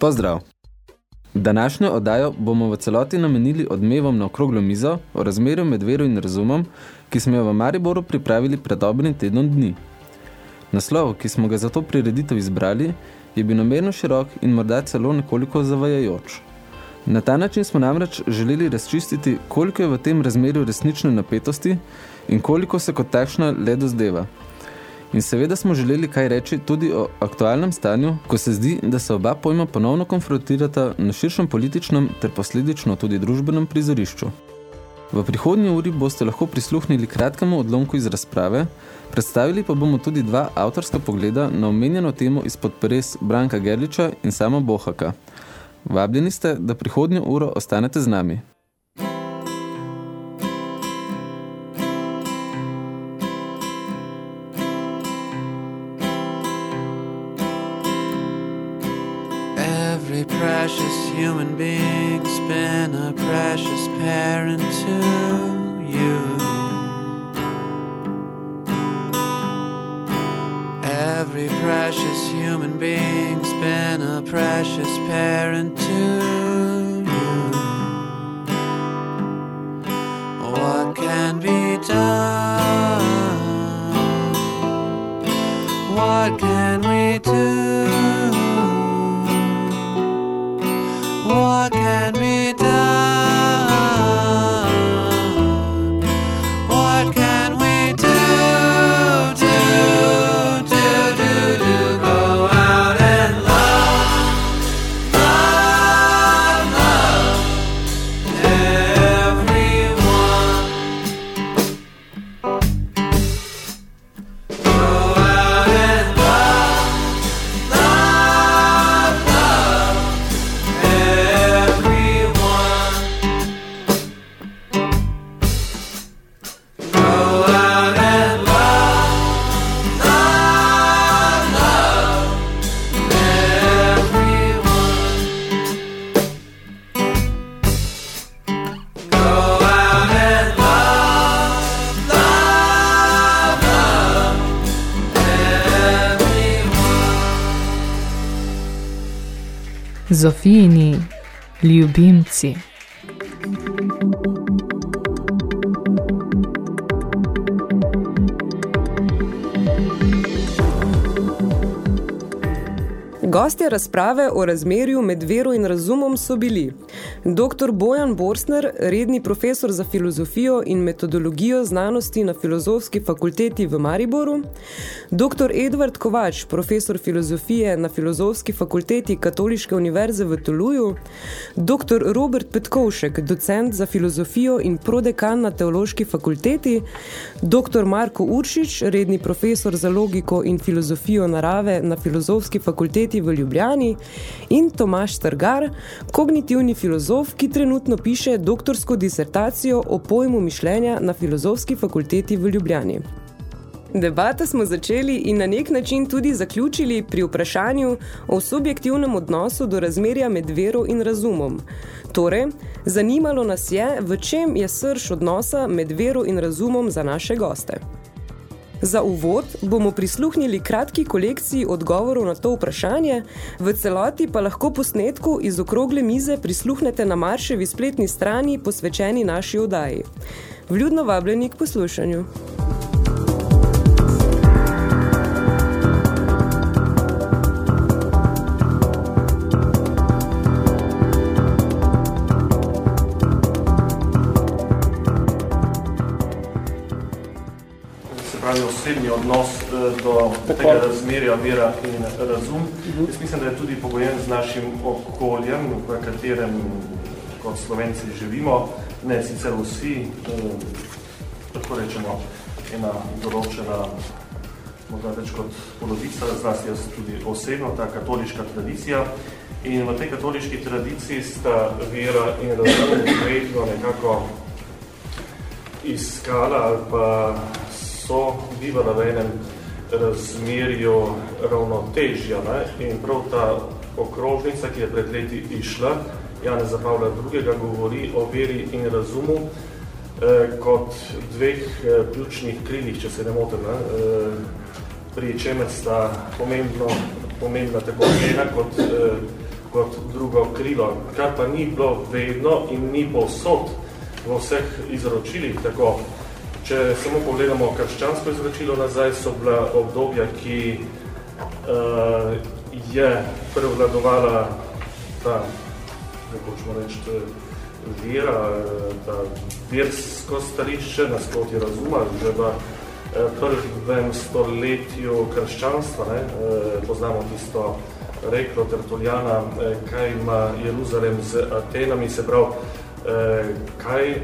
Pozdrav! Današnjo oddajo bomo v celoti namenili odmevom na okroglo mizo o razmerju med vero in razumom, ki smo jo v Mariboru pripravili pred dobrim tednom dni. Naslov, ki smo ga za to prireditev izbrali, je bil namerno širok in morda celo nekoliko zavajajoč. Na ta način smo namreč želeli razčistiti, koliko je v tem razmerju resnične napetosti in koliko se kot takšna le dozdeva. In seveda smo želeli kaj reči tudi o aktualnem stanju, ko se zdi, da se oba pojma ponovno konfrontirata na širšem političnem ter posledično tudi družbenem prizorišču. V prihodnji uri boste lahko prisluhnili kratkemu odlomku iz razprave, predstavili pa bomo tudi dva avtorska pogleda na omenjeno temo izpod peres Branka Gerliča in Sama Bohaka. Vabljeni ste, da prihodnjo uro ostanete z nami. Zofijini ljubimci. Gostje razprave o razmerju med vero in razumom so bili dr. Bojan Borsner, redni profesor za filozofijo in metodologijo znanosti na Filozofski fakulteti v Mariboru, dr. Edvard Kovač, profesor filozofije na Filozofski fakulteti Katoliške univerze v Tuluju, dr. Robert Petkovšek, docent za filozofijo in prodekan na Teološki fakulteti, dr. Marko Uršič, redni profesor za logiko in filozofijo narave na Filozofski fakulteti v Ljubljani in Tomaš Strgar, kognitivni filozof, ki trenutno piše doktorsko disertacijo o pojmu mišljenja na Filozofski fakulteti v Ljubljani. Debata smo začeli in na nek način tudi zaključili pri vprašanju o subjektivnem odnosu do razmerja med vero in razumom. Torej, zanimalo nas je, v čem je srž odnosa med vero in razumom za naše goste. Za uvod bomo prisluhnili kratki kolekciji odgovorov na to vprašanje, v celoti pa lahko posnetku iz okrogle mize prisluhnete na Marševi spletni strani posvečeni naši oddaji. Vljudno vabljeni k poslušanju. Pravi osebni odnos eh, do tega razmerja vera in razum. Jaz mislim, da je tudi pogojen z našim okoljem, v katerem kot Slovenci živimo, ne sicer vsi, eh, tako rečemo, ena določena morda več kot polovica, zlasti jaz tudi osebno, ta katoliška tradicija. In v tej katoliški tradiciji sta vera in razum vedno nekako iskala ali pa so bivala v enem razmerju ravnotežja. Ne? In prav ta okrožnica, ki je pred leti išla, Janeza Pavla II. govori o veri in razumu eh, kot dveh eh, ključnih krilih, če se ne motim, ne? Eh, pri čemer sta pomembno, pomembna tako ena kot, eh, kot drugo krilo, kar pa ni bilo vedno in ni povsod v vseh izročilih tako. Če samo pogledamo krščansko izročilo nazaj, so bila obdobja, ki uh, je prevladovala ta, kako ćemo reči, vera, ta versko stališče, nasproti razuma, že v prvem stoletju krščanstva, ne, poznamo tisto reklo Tertuljana, kaj ima Jeruzalem z Atenami, se pravi, kaj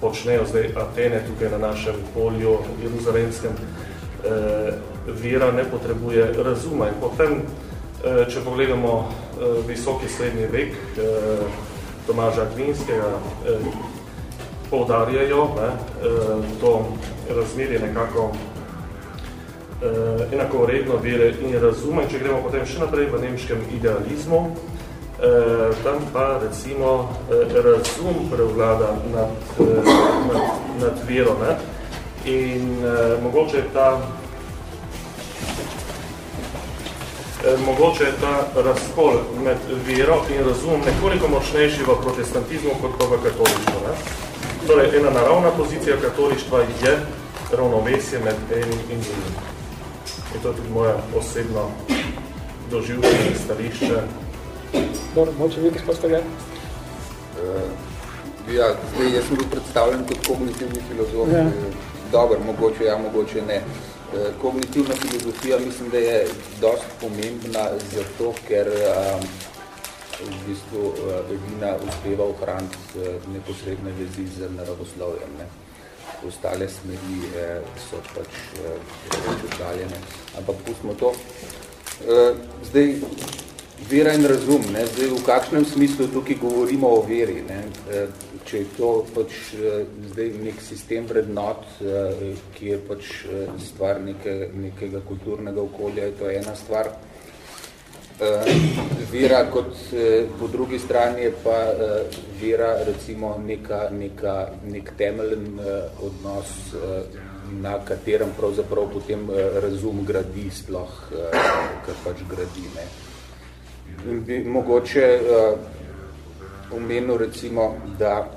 počnejo zdaj Atene tukaj na našem polju jeruzalemskem, vera ne potrebuje razuma. In potem, če pogledamo visoki srednji vek Tomaža Glinskega, poudarjajo ne, to razmerje nekako enakovredno vere in razuma. In če gremo potem še naprej v nemškem idealizmu, tam pa recimo razum prevlada nad, nad, nad vero. Ne? In mogoče je ta mogoče je ta razkol med vero in razumom nekoliko močnejši v protestantizmu kot pa v katolištvu. Ne? Torej, ena naravna pozicija katolištva je ravnovesje med enim in drugim. In to je tudi moja osebno doživljanje stališče. Dobro, moče vi, gospod Stagan? Uh, ja, zdaj, jaz sem bil predstavljen kot kognitivni filozof. Ja. Dobar, mogoče ja, mogoče ne. Uh, kognitivna filozofija mislim, da je dosti pomembna zato, ker um, v bistvu edina uspeva ohraniti neposredne vezi z naravoslovjem. Ne. Ostale smeri eh, so pač eh, oddaljene. Ampak pustimo to. Eh, zdaj, vera in razum, ne? Zdaj, v kakšnem smislu tukaj govorimo o veri, ne? če je to pač zdaj nek sistem vrednot, ki je pač stvar neke, nekega kulturnega okolja, je to ena stvar. Vera kot po drugi strani je pa vera recimo neka, neka, nek temeljen odnos, na katerem pravzaprav potem razum gradi sploh, kar pač gradi. Ne? In bi mogoče uh, omenil recimo, da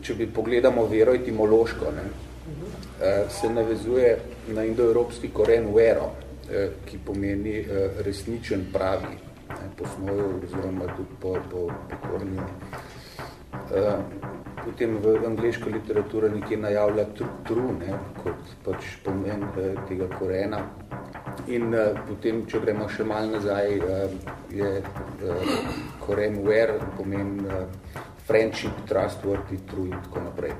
če bi pogledamo vero etimološko, ne, uh, se navezuje na indoevropski koren vero, uh, ki pomeni uh, resničen pravi, ne, po smoju oziroma tudi po, po, po kornju. Uh, potem v angliška literatura nekje najavlja true, ne, kot pač pomen uh, tega korena, In uh, potem, če gremo še malo nazaj, uh, je uh, koren where, pomen uh, friendship, trustworthy, true in tako naprej.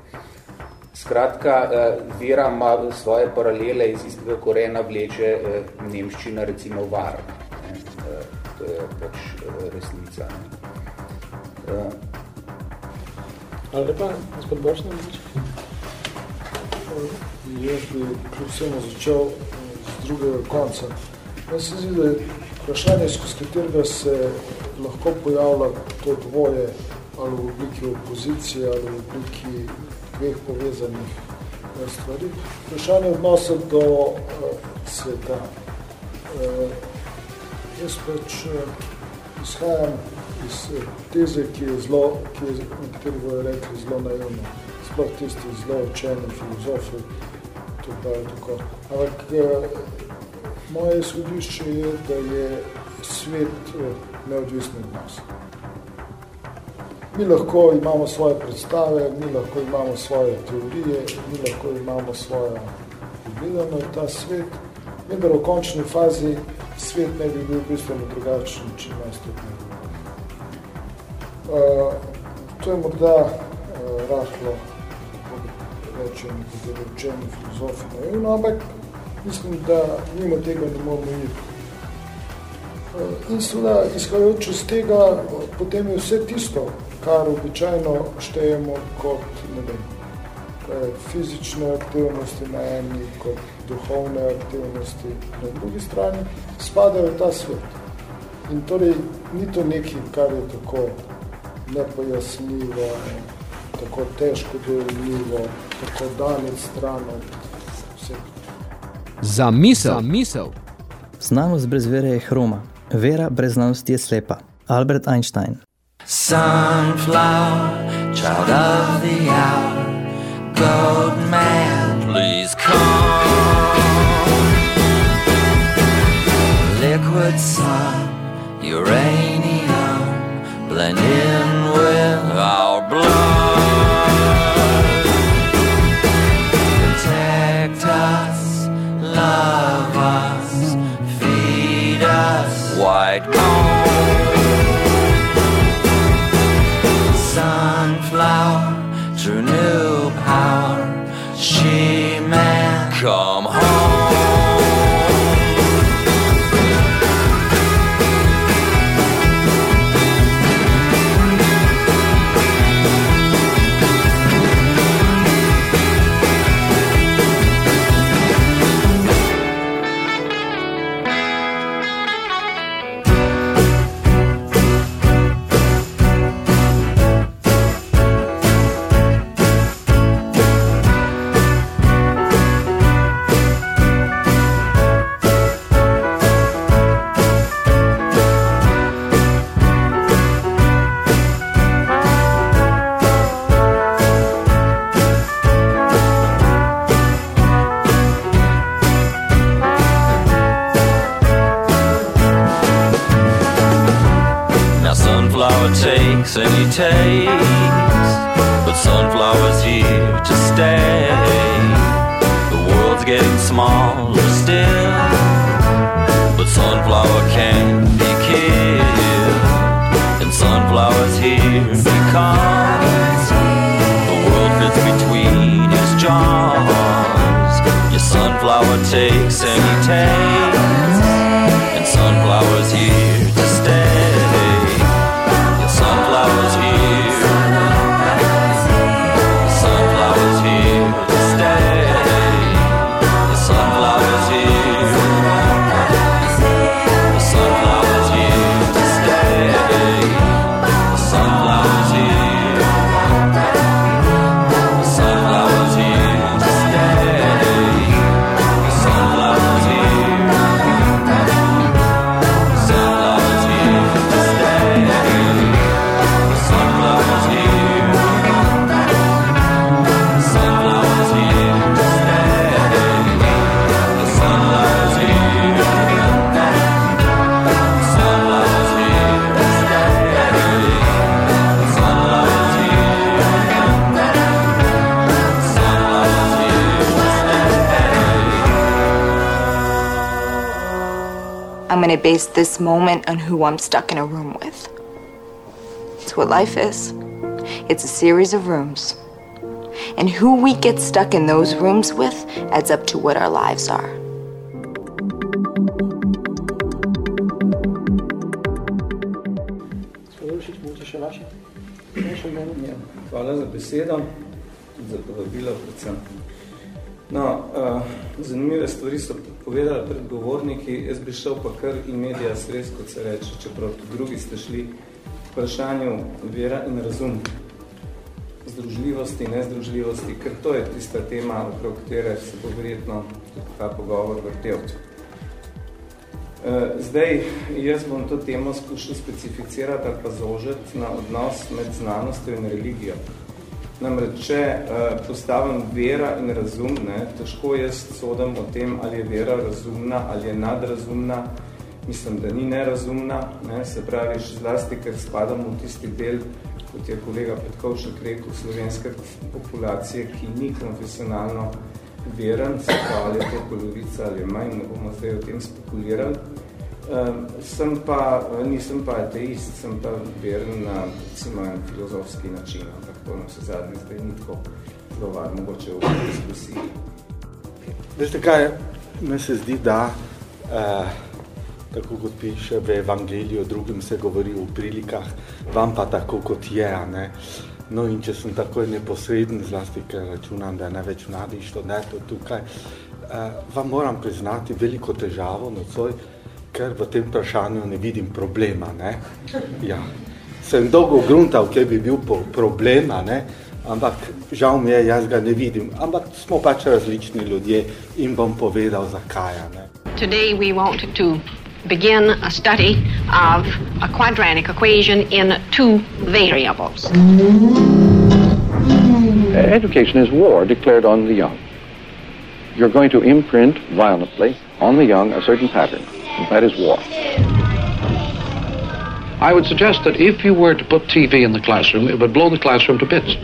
Skratka, uh, vera ima svoje paralele iz istega korena vleče uh, nemščina, recimo var. Ne? Uh, to je pač uh, resnica. Ali lepa, gospod Bošnja, Jaz bi kljub vsemu začel drugega konca. Meni se zdi, da je vprašanje, skozi katerega se lahko pojavlja to dvoje ali v obliki opozicije ali v obliki dveh povezanih stvari. Vprašanje odnosa do uh, sveta. Uh, jaz pač uh, izhajam iz teze, ki je zelo, ki je nekateri bojo rekli zelo naivno, sploh tisti zelo učeni filozofi, to pa je tako. Ampak moje izhodišče je, da je svet neodvisno od nas. Mi lahko imamo svoje predstave, mi lahko imamo svoje teorije, mi lahko imamo svoje gledano in ta svet, vendar v končni fazi svet ne bi bil bistveno drugačen, če nas tudi ne. Uh, to je morda uh, rahlo, kako rečem, nekateri učeni filozofi naivno, ampak mislim, da mimo tega ne moramo iti. In seveda, izhajajoč iz tega, potem je vse tisto, kar običajno štejemo kot, ne vem, fizične aktivnosti na eni, kot duhovne aktivnosti na drugi strani, spadajo v ta svet. In torej ni to nekaj, kar je tako nepojasnljivo, tako težko dojemljivo, tako danes stran od vseh. Za misel. Za misel. Znanost brez vere je hroma. Vera brez znanosti je slepa. Albert Einstein. Sunflower, child of the hour, goat man, please come. Liquid sun, uranium, blend in stay. I'm going to base this moment on who I'm stuck in a room with. It's what life is. It's a series of rooms. And who we get stuck in those rooms with adds up to what our lives are. Skodolšič, boste še vaše? Še Ja, hvala za besedo, za povabilo predvsem. No, uh, zanimive stvari so povedali predgovorniki, jaz bi šel pa kar in medija stres, kot se reče, čeprav tudi drugi ste šli vprašanju vera in razum, združljivosti, nezdružljivosti, ker to je tista tema, okrog katere se bo verjetno tudi ta pogovor vrtel. Uh, zdaj, jaz bom to temo skušal specificirati ali pa zožiti na odnos med znanostjo in religijo. Namreč, če uh, postavim vera in razum, ne, težko jaz sodim o tem, ali je vera razumna, ali je nadrazumna, mislim, da ni nerazumna, ne, se pravi, še zlasti, ker spadam v tisti del, kot je kolega Petkovšek rekel, slovenske populacije, ki ni konfesionalno veren, se pravi, ali je to polovica ali manj, ne bomo zdaj o tem spekulirali. Um, sem pa, nisem pa ateist, sem pa veren na, recimo, filozofski način, ampak to na vse zadnje zdaj ni tako zelo var, mogoče v diskusiji. Veste kaj, me se zdi, da eh, tako kot piše v evangeliju, drugim se govori v prilikah, vam pa tako kot je, a ne. No in če sem takoj neposreden, zlasti, ker računam, da je največ mladih študentov tukaj, eh, vam moram priznati veliko težavo nocoj, ker v tem vprašanju ne vidim problema, ne. Ja. Sem dolgo gruntal, kje bi bil po problema, ne, ampak žal mi je, jaz ga ne vidim. Ampak smo pač različni ljudje in bom povedal, zakaj, a ne. Today we want to begin a study of a quadratic equation in two variables. Education is war declared on the young. You're going to imprint violently on the young a certain pattern. That is war. I would suggest that if you were to put TV in the classroom, it would blow the classroom to bits.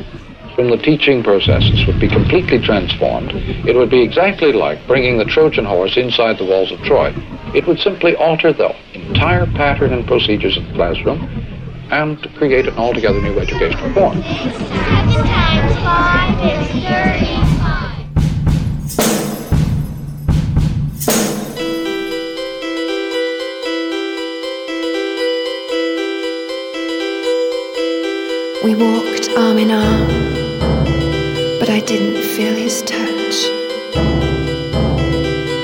From the teaching processes would be completely transformed. It would be exactly like bringing the Trojan horse inside the walls of Troy. It would simply alter the entire pattern and procedures of the classroom and create an altogether new educational form. We walked arm in arm, but I didn't feel his touch.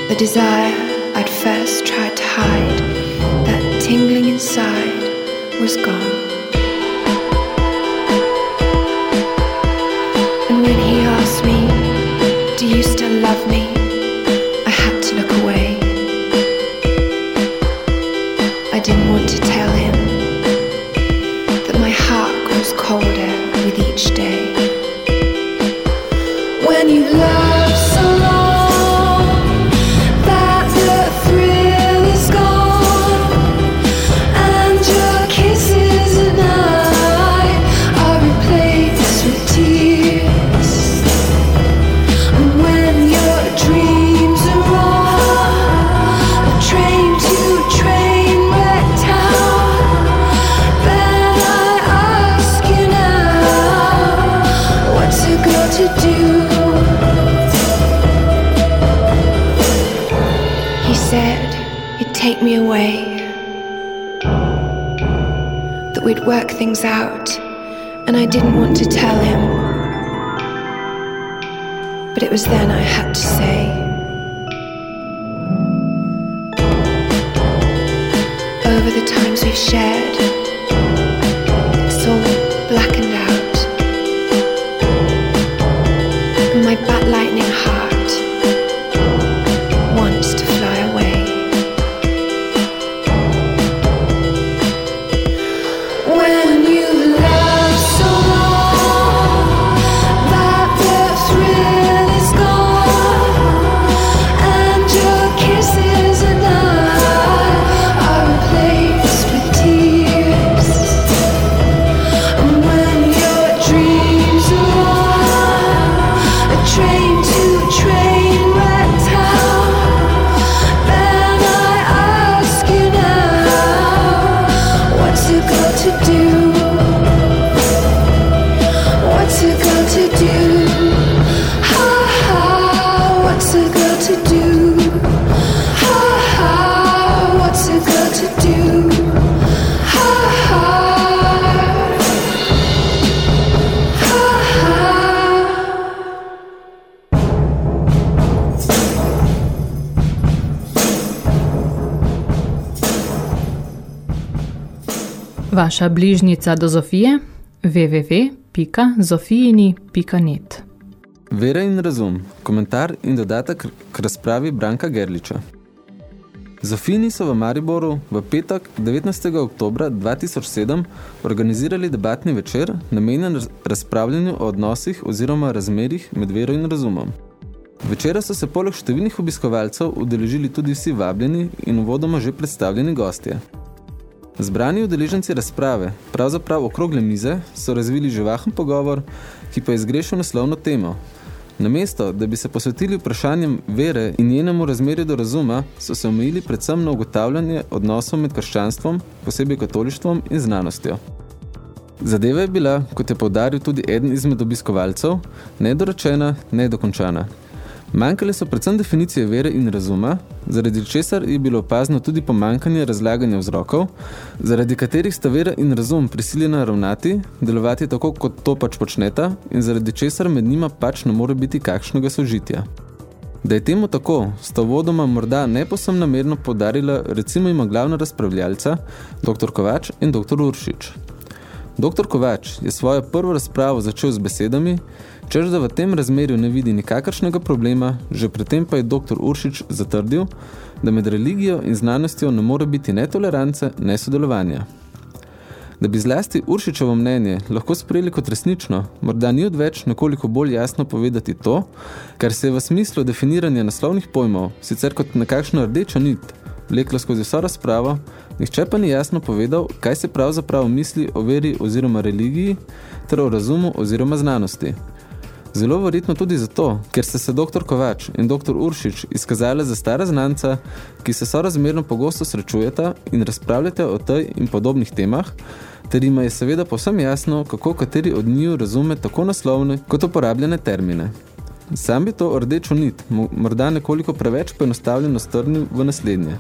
The desire I'd first tried to hide, that tingling inside, was gone. Vaša bližnica do Zofije www.zofijini.net Vera in razum, komentar in dodatek k razpravi Branka Gerliča. Zofini so v Mariboru v petek 19. oktobra 2007 organizirali debatni večer, namenjen raz- razpravljanju o odnosih oziroma razmerih med vero in razumom. Večera so se poleg številnih obiskovalcev udeležili tudi vsi vabljeni in uvodoma že predstavljeni gostje. Zbrani udeleženci razprave, pravzaprav okrogle mize, so razvili živahen pogovor, ki pa je zgrešil naslovno temo. Namesto, da bi se posvetili vprašanjem vere in njenemu razmerju do razuma, so se omejili predvsem na ugotavljanje odnosov med krščanstvom, posebej katolištvom in znanostjo. Zadeva je bila, kot je poudaril tudi eden izmed obiskovalcev, nedorečena, nedokončana. Manjkale so predvsem definicije vere in razuma, zaradi česar je bilo opazno tudi pomankanje razlaganja vzrokov, zaradi katerih sta vera in razum prisiljena ravnati, delovati tako, kot to pač počneta in zaradi česar med njima pač ne more biti kakšnega sožitja. Da je temu tako, sta vodoma morda neposem namerno podarila recimo ima glavna razpravljalca, dr. Kovač in dr. Uršič. Dr. Kovač je svojo prvo razpravo začel z besedami, čež da v tem razmerju ne vidi nikakršnega problema, že predtem pa je dr. Uršič zatrdil, da med religijo in znanostjo ne more biti ne tolerance, ne sodelovanja. Da bi zlasti Uršičevo mnenje lahko sprejeli kot resnično, morda ni odveč nekoliko bolj jasno povedati to, kar se je v smislu definiranja naslovnih pojmov, sicer kot nekakšna rdeča nit, vlekla skozi vso razpravo, nihče pa ni jasno povedal, kaj se pravzaprav misli o veri oziroma religiji, ter o razumu oziroma znanosti. Zelo verjetno tudi zato, ker ste se dr. Kovač in dr. Uršič izkazali za stara znanca, ki se sorazmerno pogosto srečujeta in razpravljate o tej in podobnih temah, ter ima je seveda povsem jasno, kako kateri od njiju razume tako naslovne kot uporabljene termine. Sam bi to rdečo nit morda nekoliko preveč poenostavljeno strnil v naslednje.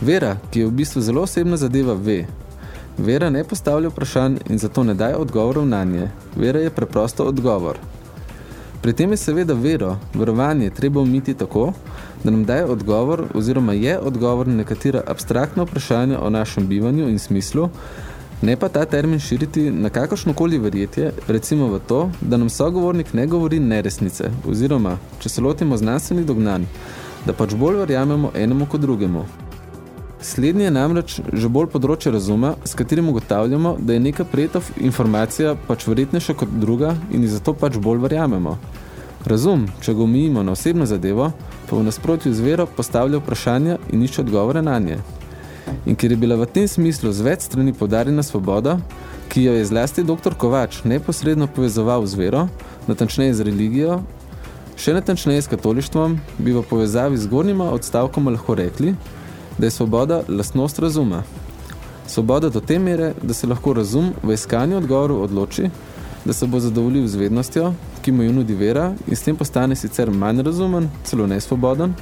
Vera, ki je v bistvu zelo osebna zadeva, ve. Vera ne postavlja vprašanj in zato ne daje odgovorov na nje. Vera je preprosto odgovor. Pri tem je seveda vero, verovanje treba umiti tako, da nam daje odgovor oziroma je odgovor na nekatera abstraktna vprašanja o našem bivanju in smislu, ne pa ta termin širiti na kakršnokoli verjetje, recimo v to, da nam sogovornik ne govori neresnice, oziroma, če se lotimo znanstvenih dognanj, da pač bolj verjamemo enemu kot drugemu. Slednje je namreč že bolj področje razuma, s katerim ugotavljamo, da je neka prijeta informacija pač verjetnejša kot druga in zato pač bolj verjamemo. Razum, če ga omijimo na osebno zadevo, pa v nasprotju z vero postavlja vprašanja in išče odgovore na nje. In ker je bila v tem smislu z več strani podarjena svoboda, ki jo je zlasti dr. Kovač neposredno povezoval z vero, natančneje z religijo, še natančneje s katolištvom, bi v povezavi z gornjima odstavkoma lahko rekli, da je svoboda lastnost razuma. Svoboda do te mere, da se lahko razum v iskanju odgovorov odloči, da se bo zadovoljil z vednostjo, ki mu jo nudi vera in s tem postane sicer manj razumen, celo nesvoboden,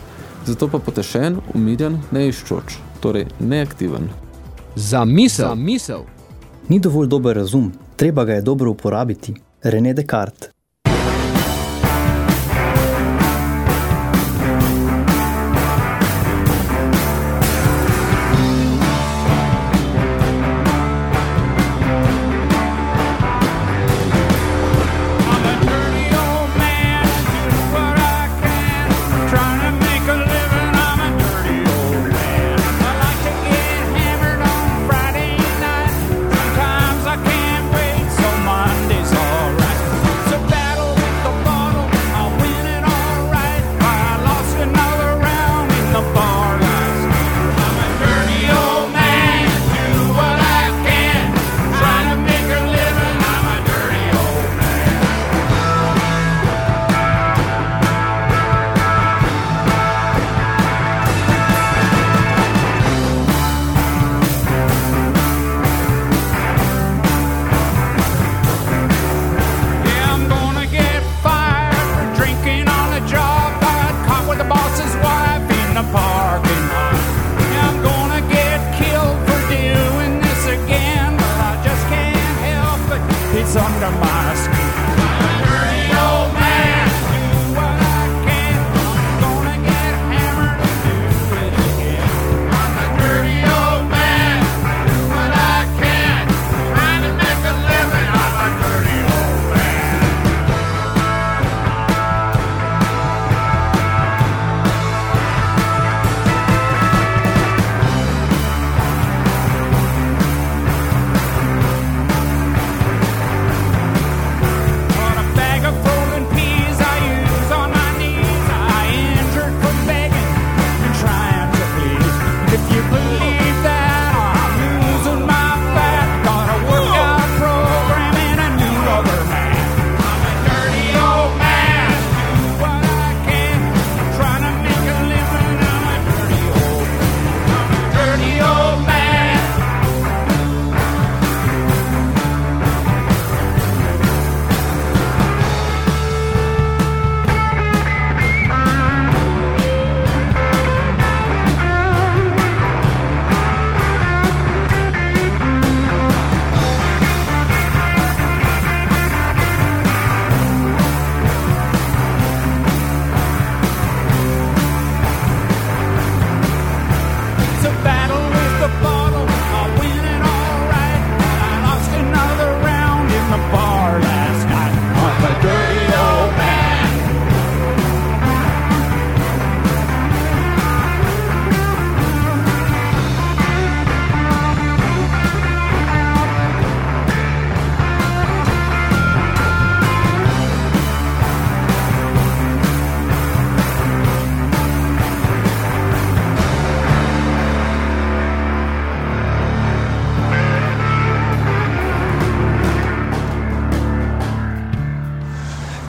zato pa potešen, umirjen, neiščoč, torej neaktiven. Za misel. Za misel. Ni dovolj dober razum, treba ga je dobro uporabiti. René Descartes.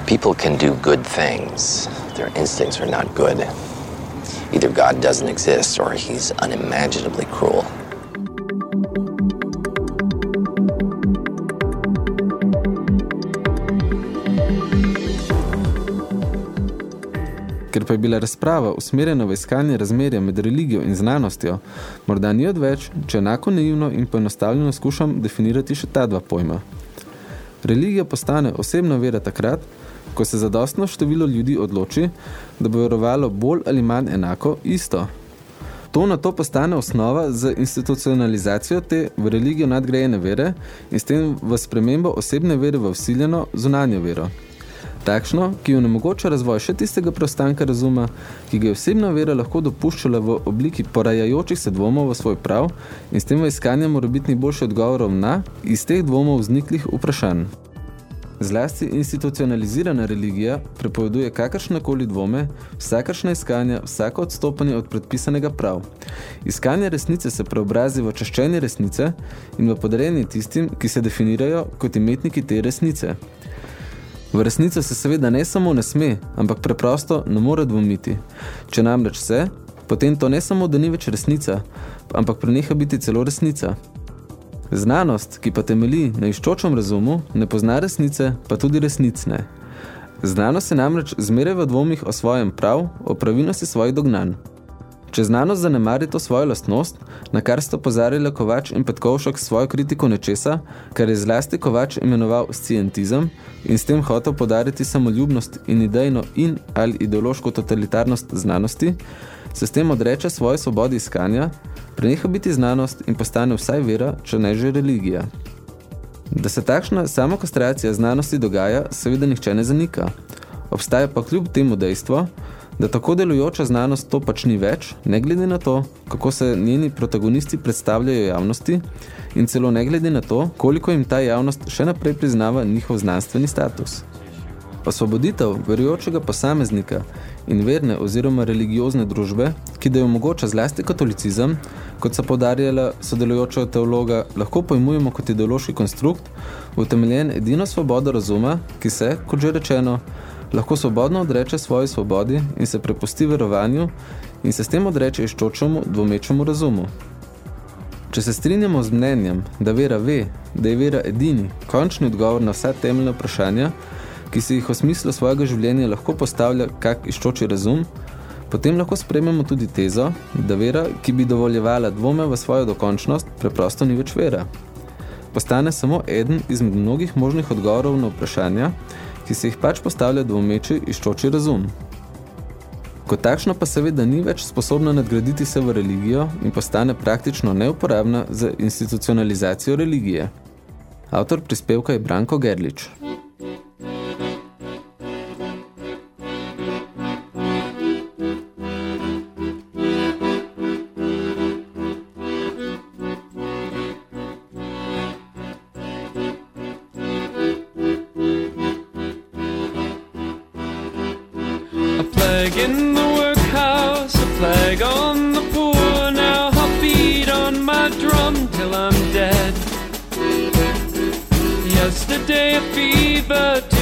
People can do good things, their instincts are not good. Either God doesn't exist or he's unimaginably cruel. Ker pa je bila razprava usmerjena v iskanje razmerja med religijo in znanostjo, morda ni odveč, če enako naivno in poenostavljeno skušam definirati še ta dva pojma. Religija postane osebna vera takrat, ko se zadostno število ljudi odloči, da bo verovalo bolj ali manj enako isto. To na to postane osnova za institucionalizacijo te v religijo nadgrajene vere in s tem v spremembo osebne vere v vsiljeno zunanjo vero. Takšno, ki onemogoča razvoj še tistega preostanka razuma, ki ga je osebna vera lahko dopuščala v obliki porajajočih se dvomov v svoj prav in s tem v iskanje morebitnih boljših odgovorov na iz teh dvomov vzniklih vprašanj. Zlasti institucionalizirana religija prepoveduje kakršnekoli dvome, vsakršna iskanja, vsako odstopanje od predpisanega prav. Iskanje resnice se preobrazi v čaščenje resnice in v podarjenje tistim, ki se definirajo kot imetniki te resnice. V resnico se seveda ne samo ne sme, ampak preprosto ne more dvomiti. Če namreč se, potem to ne samo, da ni več resnica, ampak preneha biti celo resnica. Znanost, ki pa temeli na iščočem razumu, ne pozna resnice, pa tudi resnic ne. Znanost se namreč zmeraj v dvomih o svojem prav, o pravilnosti svojih dognanj. Če znanost zanemari to svojo lastnost, na kar sta pozarjala Kovač in Petkovšek svojo kritiko nečesa, kar je zlasti Kovač imenoval scientizem in s tem hotel podariti samoljubnost in idejno in ali ideološko totalitarnost znanosti, se s tem odreče svoje svobodi iskanja, preneha biti znanost in postane vsaj vera, če ne že religija. Da se takšna samokastracija znanosti dogaja, seveda nihče ne zanika. Obstaja pa kljub temu dejstvo, da tako delujoča znanost to pač ni več, ne glede na to, kako se njeni protagonisti predstavljajo javnosti in celo ne glede na to, koliko jim ta javnost še naprej priznava njihov znanstveni status. Osvoboditev verujočega posameznika in verne oziroma religiozne družbe, ki da jo omogoča zlasti katolicizem, kot so podarjala sodelujoča teologa, lahko pojmujemo kot ideološki konstrukt, utemeljen edino svobodo razuma, ki se, kot že rečeno, lahko svobodno odreče svoji svobodi in se prepusti verovanju in se s tem odreče iščočemu, dvomečemu razumu. Če se strinjamo z mnenjem, da vera ve, da je vera edini, končni odgovor na vsa temeljna vprašanja, ki si jih v smislu svojega življenja lahko postavlja kak iščoči razum, potem lahko sprememo tudi tezo, da vera, ki bi dovoljevala dvome v svojo dokončnost, preprosto ni več vera. Postane samo eden izmed mnogih možnih odgovorov na vprašanja, ki se jih pač postavlja dvomeči iščoči razum. Kot takšno pa seveda ni več sposobna nadgraditi se v religijo in postane praktično neuporabna za institucionalizacijo religije. Avtor prispevka je Branko Gerlič. day of fever.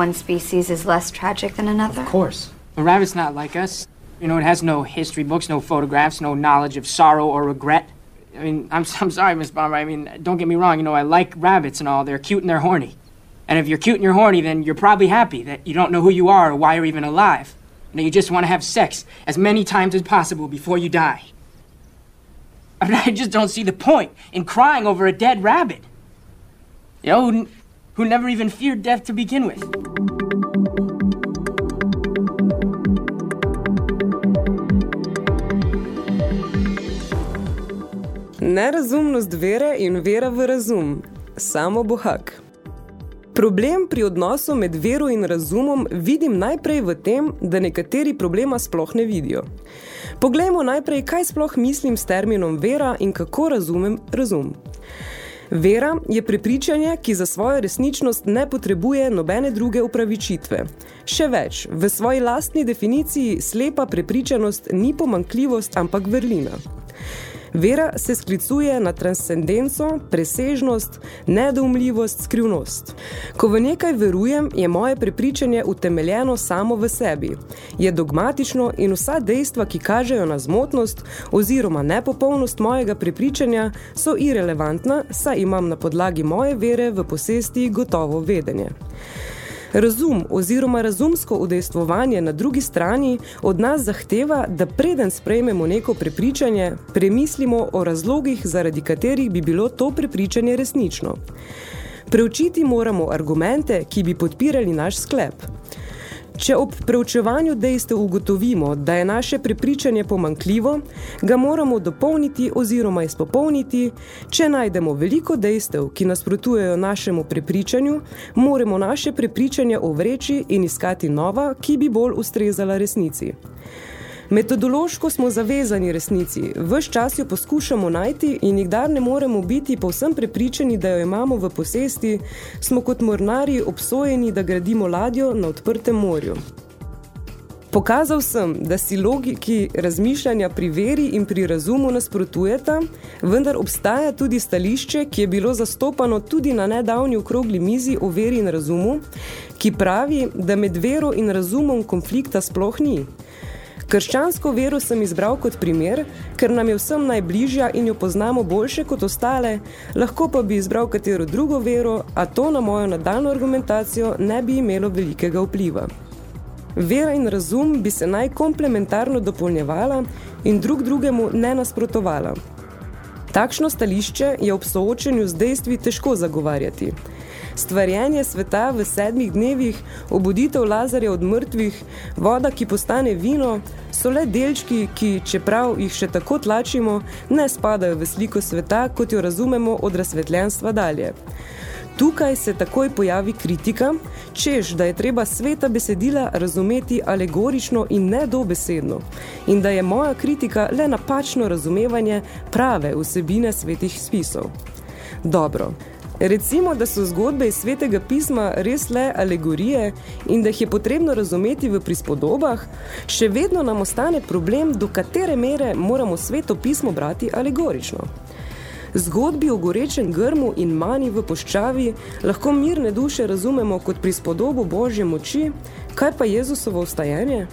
One species is less tragic than another? Of course. A rabbit's not like us. You know, it has no history books, no photographs, no knowledge of sorrow or regret. I mean, I'm, I'm sorry, Miss Bomber. I mean, don't get me wrong. You know, I like rabbits and all. They're cute and they're horny. And if you're cute and you're horny, then you're probably happy that you don't know who you are or why you're even alive. Know, you just want to have sex as many times as possible before you die. I mean, I just don't see the point in crying over a dead rabbit. You know, who, never even feared death to begin with. Nerazumnost vere in vera v razum. Samo bohak. Problem pri odnosu med vero in razumom vidim najprej v tem, da nekateri problema sploh ne vidijo. Poglejmo najprej, kaj sploh mislim s terminom vera in kako razumem razum. Vera je prepričanje, ki za svojo resničnost ne potrebuje nobene druge upravičitve. Še več, v svoji lastni definiciji slepa prepričanost ni pomankljivost, ampak vrlina. Vera se sklicuje na transcendenco, presežnost, nedoumljivost, skrivnost. Ko v nekaj verujem, je moje prepričanje utemeljeno samo v sebi. Je dogmatično in vsa dejstva, ki kažejo na zmotnost oziroma nepopolnost mojega prepričanja, so irelevantna, saj imam na podlagi moje vere v posesti gotovo vedenje. Razum oziroma razumsko udejstvovanje na drugi strani od nas zahteva, da preden sprejmemo neko prepričanje, premislimo o razlogih, zaradi katerih bi bilo to prepričanje resnično. Preučiti moramo argumente, ki bi podpirali naš sklep. Če ob preučevanju dejstev ugotovimo, da je naše prepričanje pomankljivo, ga moramo dopolniti oziroma izpopolniti. Če najdemo veliko dejstev, ki nasprotujejo našemu prepričanju, moramo naše prepričanje ovreči in iskati nova, ki bi bolj ustrezala resnici. Metodološko smo zavezani resnici, ves čas jo poskušamo najti in nikdar ne moremo biti povsem prepričani, da jo imamo v posesti, smo kot mornari obsojeni, da gradimo ladjo na odprtem morju. Pokazal sem, da si logiki razmišljanja pri veri in pri razumu nasprotujeta, vendar obstaja tudi stališče, ki je bilo zastopano tudi na nedavni okrogli mizi o veri in razumu, ki pravi, da med vero in razumom konflikta sploh ni. Krščansko vero sem izbral kot primer, ker nam je vsem najbližja in jo poznamo boljše kot ostale, lahko pa bi izbral katero drugo vero, a to na mojo nadaljno argumentacijo ne bi imelo velikega vpliva. Vera in razum bi se naj komplementarno dopolnjevala in drug drugemu ne nasprotovala. Takšno stališče je ob soočenju z dejstvi težko zagovarjati. Stvarjenje sveta v sedmih dnevih, obuditev Lazarja od mrtvih, voda, ki postane vino, so le delčki, ki, čeprav jih še tako tlačimo, ne spadajo v sliko sveta, kot jo razumemo od razsvetljenstva dalje. Tukaj se takoj pojavi kritika, češ, da je treba sveta besedila razumeti alegorično in nedobesedno in da je moja kritika le napačno razumevanje prave vsebine svetih spisov. Dobro, recimo, da so zgodbe iz svetega pisma res le alegorije in da jih je potrebno razumeti v prispodobah, še vedno nam ostane problem, do katere mere moramo sveto pismo brati alegorično. Zgodbi o gorečem grmu in mani v poščavi lahko mirne duše razumemo kot prispodobo Božje moči, kaj pa Jezusovo vstajenje?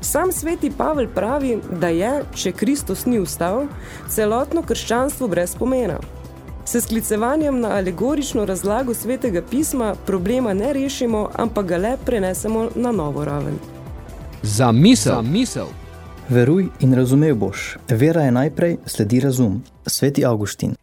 Sam sveti Pavel pravi, da je, če Kristus ni vstal, celotno krščanstvo brez pomena. Se sklicevanjem na alegorično razlago svetega pisma problema ne rešimo, ampak ga le prenesemo na novo raven. Za misel. Za misel. Veruj in razumel boš. Vera je najprej, sledi razum. Sveti Augustin.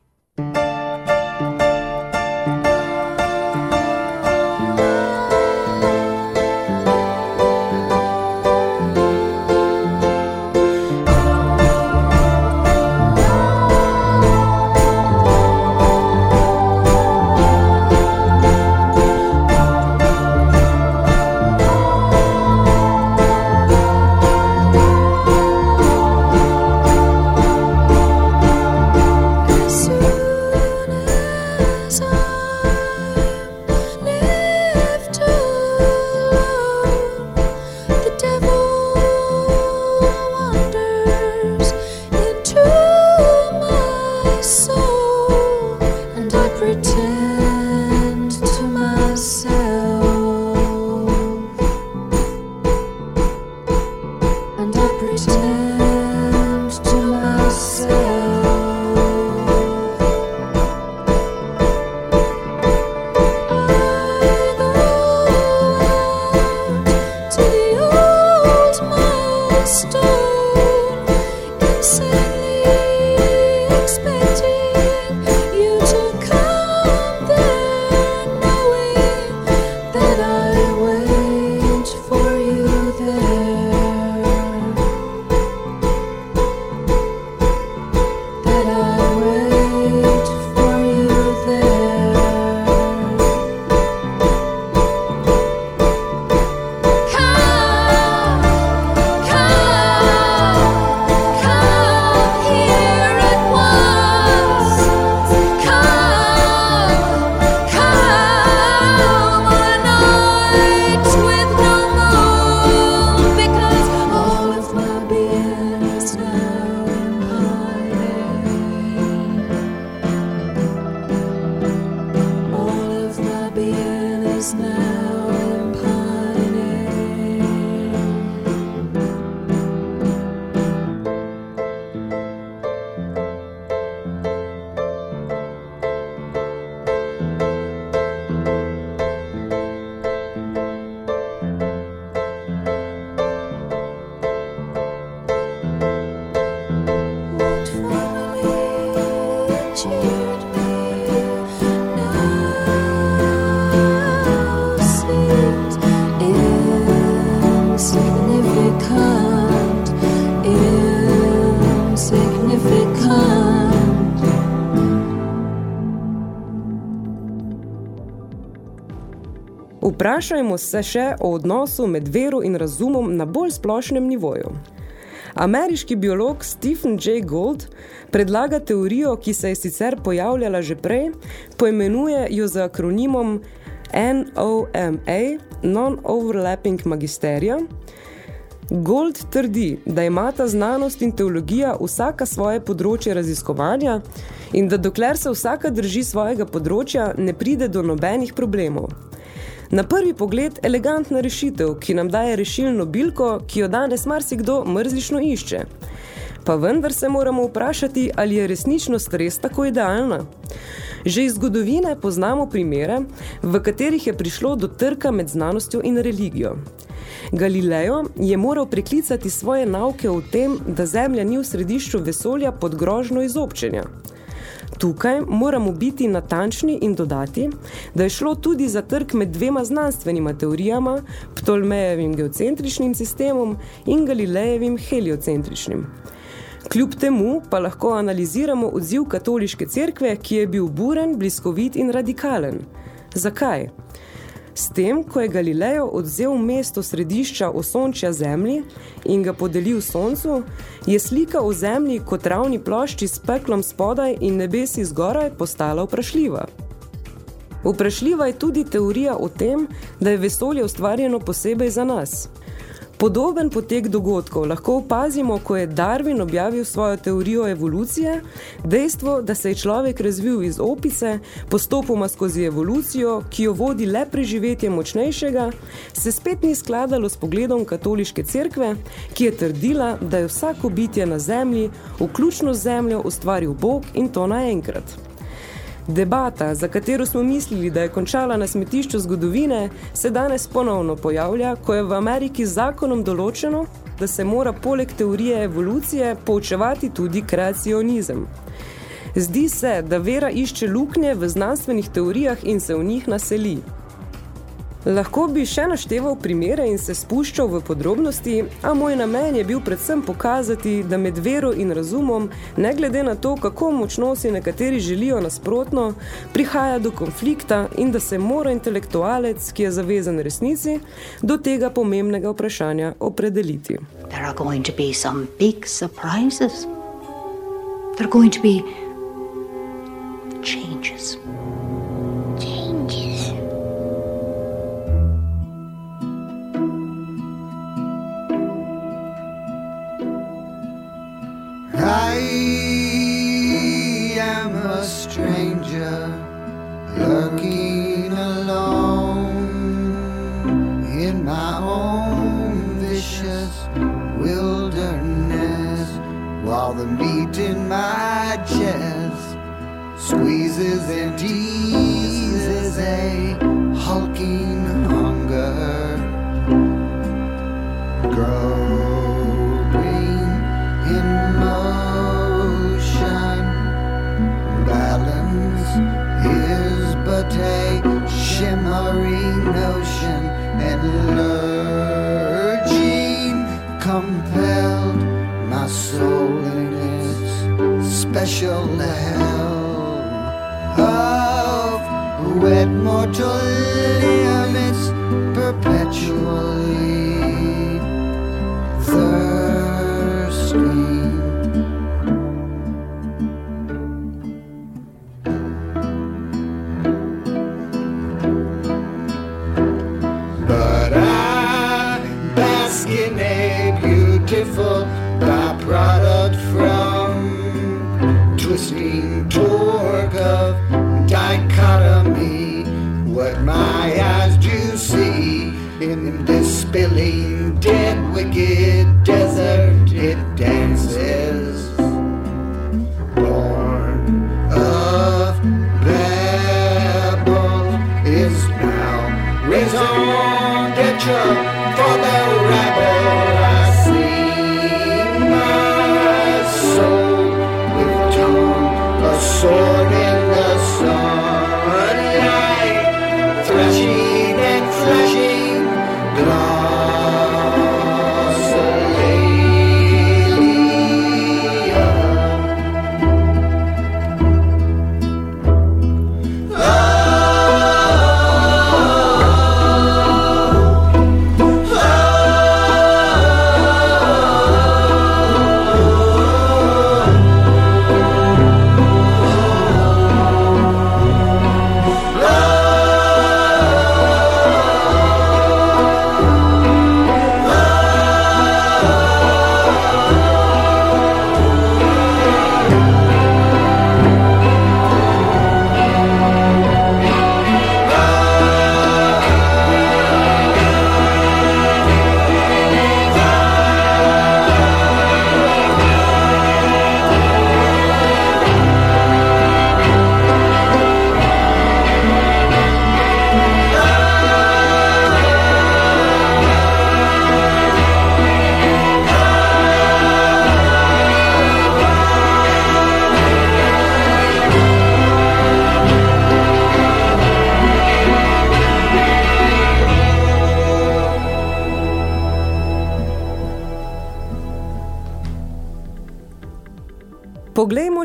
Vprašajmo se še o odnosu med vero in razumom na bolj splošnem nivoju. Ameriški biolog Stephen J. Gould predlaga teorijo, ki se je sicer pojavljala že prej, poimenuje jo z akronimom NOMA, Non-Overlapping Magisterija. Gold trdi, da imata znanost in teologija vsaka svoje področje raziskovanja in da dokler se vsaka drži svojega področja, ne pride do nobenih problemov. Na prvi pogled elegantna rešitev, ki nam daje rešilno bilko, ki jo danes marsikdo mrzlično išče. Pa vendar se moramo vprašati, ali je resničnost res tako idealna. Že iz zgodovine poznamo primere, v katerih je prišlo do trka med znanostjo in religijo. Galileo je moral preklicati svoje nauke o tem, da Zemlja ni v središču vesolja pod grožno izobčenja. Tukaj moramo biti natančni in dodati, da je šlo tudi za trk med dvema znanstvenima teorijama, Ptolmejevim geocentričnim sistemom in Galilejevim heliocentričnim. Kljub temu pa lahko analiziramo odziv katoliške cerkve, ki je bil buren, bliskovit in radikalen. Zakaj? S tem, ko je Galileo odzel mesto središča osončja Zemlji in ga podelil Soncu, je slika o Zemlji kot ravni plošči s peklom spodaj in nebesi zgoraj postala vprašljiva. Vprašljiva je tudi teorija o tem, da je vesolje ustvarjeno posebej za nas. Podoben potek dogodkov lahko opazimo, ko je Darwin objavil svojo teorijo evolucije, dejstvo, da se je človek razvil iz opice, postopoma skozi evolucijo, ki jo vodi le preživetje močnejšega, se spet ni skladalo s pogledom katoliške cerkve, ki je trdila, da je vsako bitje na zemlji, vključno z zemljo, ustvaril Bog in to naenkrat. Debata, za katero smo mislili, da je končala na smetišču zgodovine, se danes ponovno pojavlja, ko je v Ameriki zakonom določeno, da se mora poleg teorije evolucije poučevati tudi kreacionizem. Zdi se, da vera išče luknje v znanstvenih teorijah in se v njih naseli. Lahko bi še našteval primere in se spuščal v podrobnosti, a moj namen je bil predvsem pokazati, da med vero in razumom, ne glede na to, kako močno si nekateri želijo nasprotno, prihaja do konflikta in da se mora intelektualec, ki je zavezan resnici, do tega pomembnega vprašanja opredeliti. There are going to be some big surprises. There are going to be in my chest squeezes and teases special hell of wet mortal limits perpetually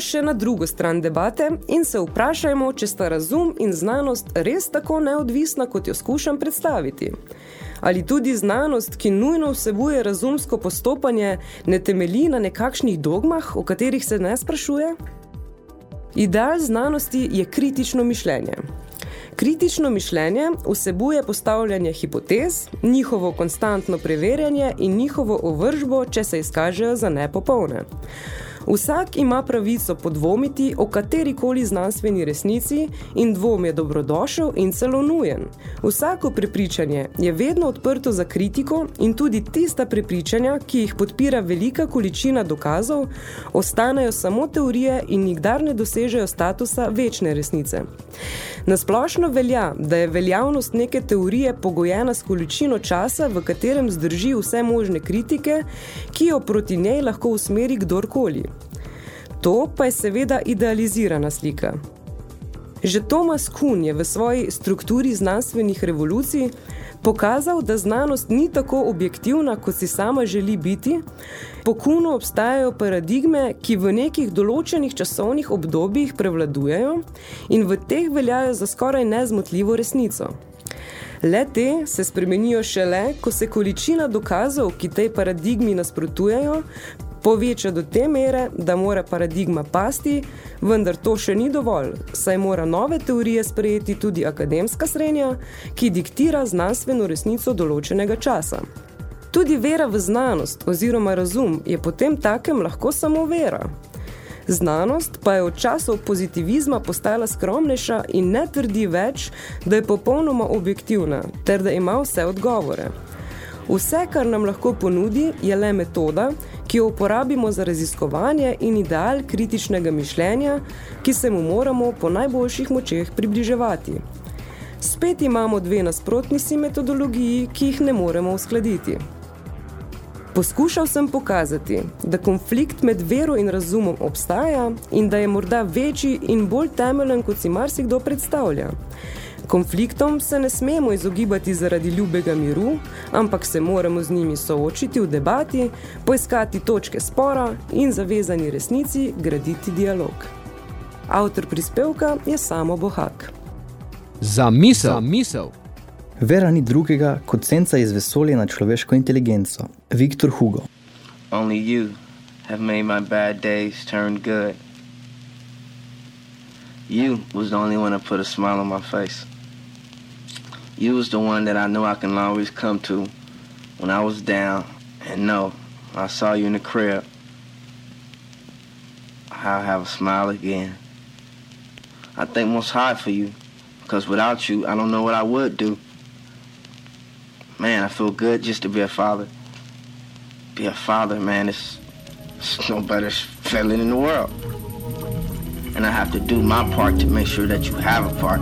še na drugo stran debate in se vprašajmo, če sta razum in znanost res tako neodvisna, kot jo skušam predstaviti. Ali tudi znanost, ki nujno vsebuje razumsko postopanje, ne temelji na nekakšnih dogmah, o katerih se ne sprašuje? Ideal znanosti je kritično mišljenje. Kritično mišljenje vsebuje postavljanje hipotez, njihovo konstantno preverjanje in njihovo ovržbo, če se izkažejo za nepopolne. Vsak ima pravico podvomiti o katerikoli znanstveni resnici in dvom je dobrodošel in celo nujen. Vsako prepričanje je vedno odprto za kritiko in tudi tista prepričanja, ki jih podpira velika količina dokazov, ostanejo samo teorije in nikdar ne dosežejo statusa večne resnice. Nasplošno velja, da je veljavnost neke teorije pogojena s količino časa, v katerem zdrži vse možne kritike, ki jo proti njej lahko usmeri kdorkoli. To pa je seveda idealizirana slika. Že Thomas Kuhn je v svoji strukturi znanstvenih revolucij pokazal, da znanost ni tako objektivna, kot si sama želi biti. Po Kuhnu obstajajo paradigme, ki v nekih določenih časovnih obdobjih prevladujejo in v teh veljajo za skoraj nezmotljivo resnico. Le te se spremenijo šele, ko se količina dokazov, ki tej paradigmi nasprotujejo, poveča do te mere, da mora paradigma pasti, vendar to še ni dovolj, saj mora nove teorije sprejeti tudi akademska srednja, ki diktira znanstveno resnico določenega časa. Tudi vera v znanost oziroma razum je potem takem lahko samo vera. Znanost pa je od časov pozitivizma postala skromnejša in ne trdi več, da je popolnoma objektivna, ter da ima vse odgovore. Vse, kar nam lahko ponudi, je le metoda, ki jo uporabimo za raziskovanje in ideal kritičnega mišljenja, ki se mu moramo po najboljših močeh približevati. Spet imamo dve nasprotni si metodologiji, ki jih ne moremo uskladiti. Poskušal sem pokazati, da konflikt med vero in razumom obstaja in da je morda večji in bolj temeljen, kot si marsikdo predstavlja. Konfliktom se ne smemo izogibati zaradi ljubega miru, ampak se moramo z njimi soočiti v debati, poiskati točke spora in zavezani resnici graditi dialog. Avtor prispevka je Samo Bohak. Za misel. Za misel. Vera ni drugega kot senca iz vesolja na človeško inteligenco. Viktor Hugo. Only you have made my bad days turn good. You was the only one that put a smile on my face. You was the one that I know I can always come to when I was down and no, I saw you in the crib. I'll have a smile again. I thank most high for you because without you, I don't know what I would do. Man, I feel good just to be a father. Be a father, man, it's, it's no better feeling in the world. And I have to do my part to make sure that you have a part.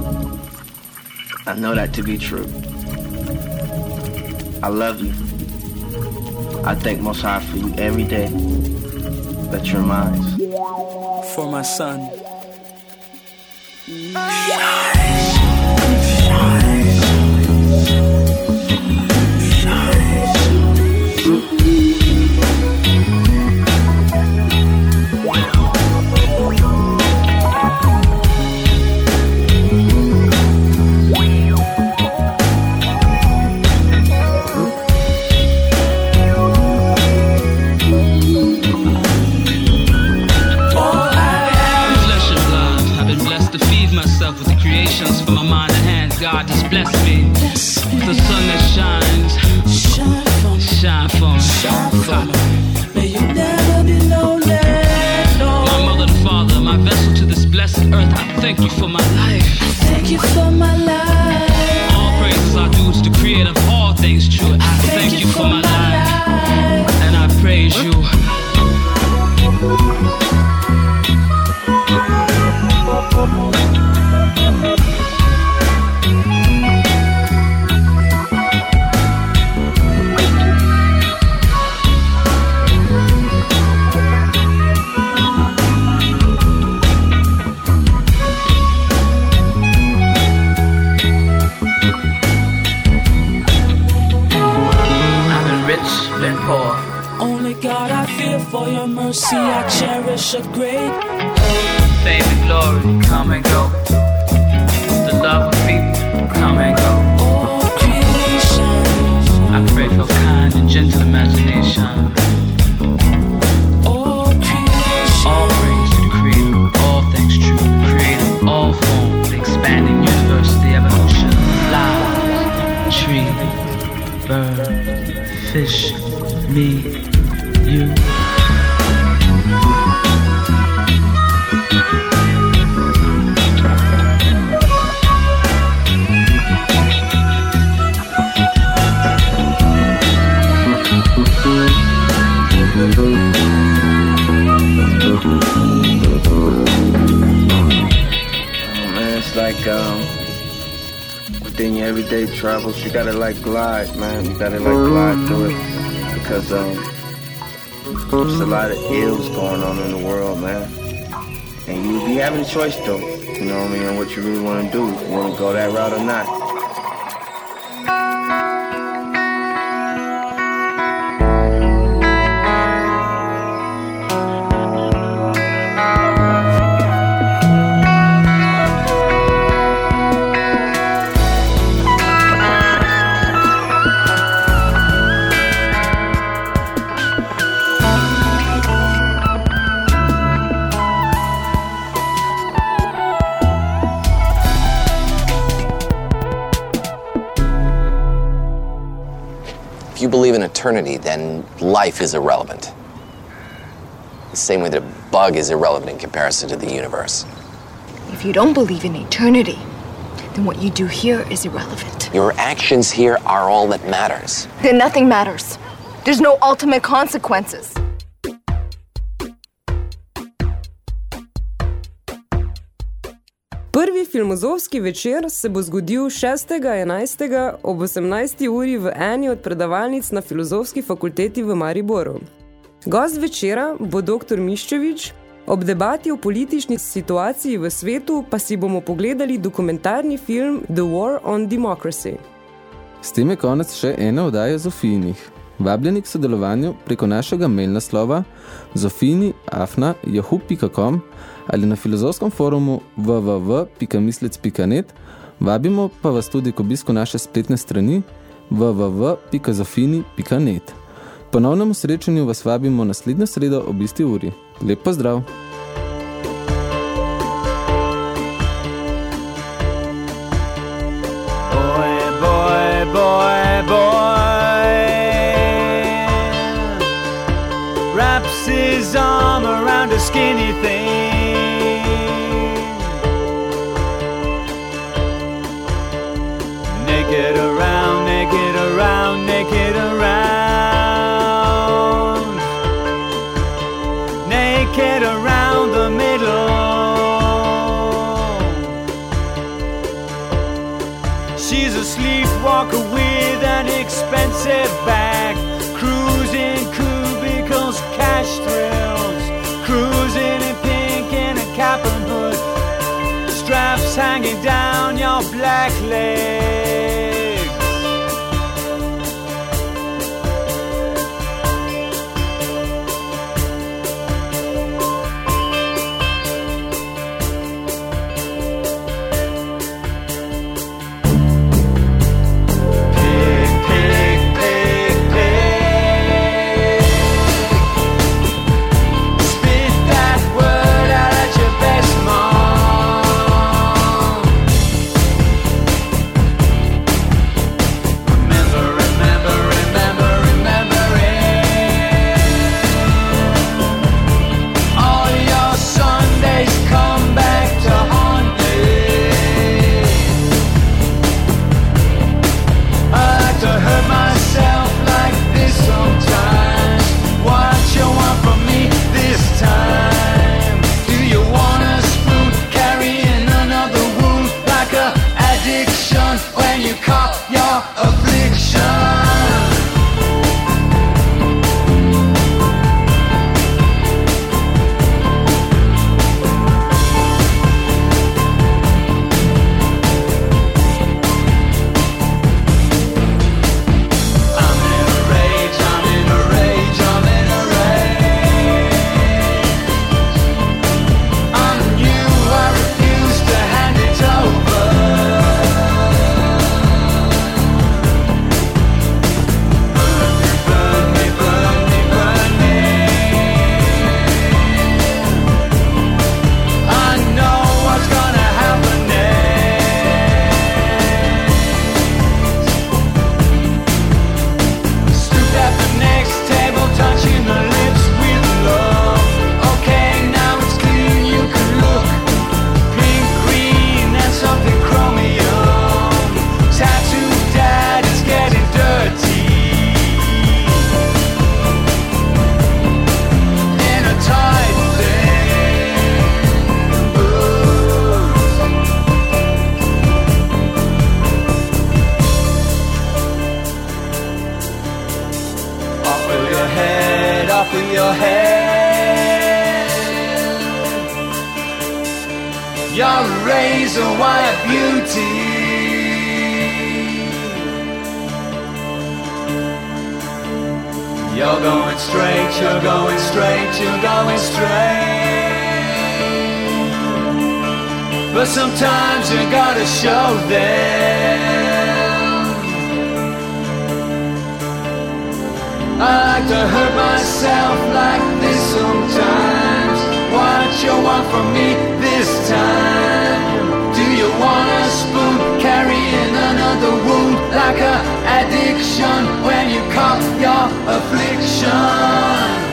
I know that to be true. I love you. I thank Most High for you every day that you're mine. For my son. Ah! Everyday travels, you gotta like glide, man. You gotta like glide through it because um, there's a lot of ills going on in the world, man. And you be having a choice though, you know what I mean, on what you really want to do. You want to go that route or not. Eternity, then life is irrelevant. The same way that a bug is irrelevant in comparison to the universe. If you don't believe in eternity, then what you do here is irrelevant. Your actions here are all that matters. Then nothing matters. There's no ultimate consequences. Prvi filmozovski večer se bo zgodil 6.11. ob 18. uri v eni od predavalnic na Filozofski fakulteti v Mariboru. Gost večera bo dr. Miščevič, ob debati o politični situaciji v svetu pa si bomo pogledali dokumentarni film The War on Democracy. S tem je konec še ene oddaje Zofijinih. Vabljeni k sodelovanju preko našega mail naslova zofini.afna.yahoo.com ali na filozofskem forumu www.mislec.net. Vabimo pa vas tudi k obisku naše spletne strani www.zofini.net. Ponovnemu srečanju vas vabimo naslednjo sredo ob isti uri. Lep pozdrav! Hanging down your black legs. Straight, you're going straight, you're going straight. But sometimes you gotta show them. I like to hurt myself like this sometimes. What you want from me this time? Like a addiction when you caught your affliction?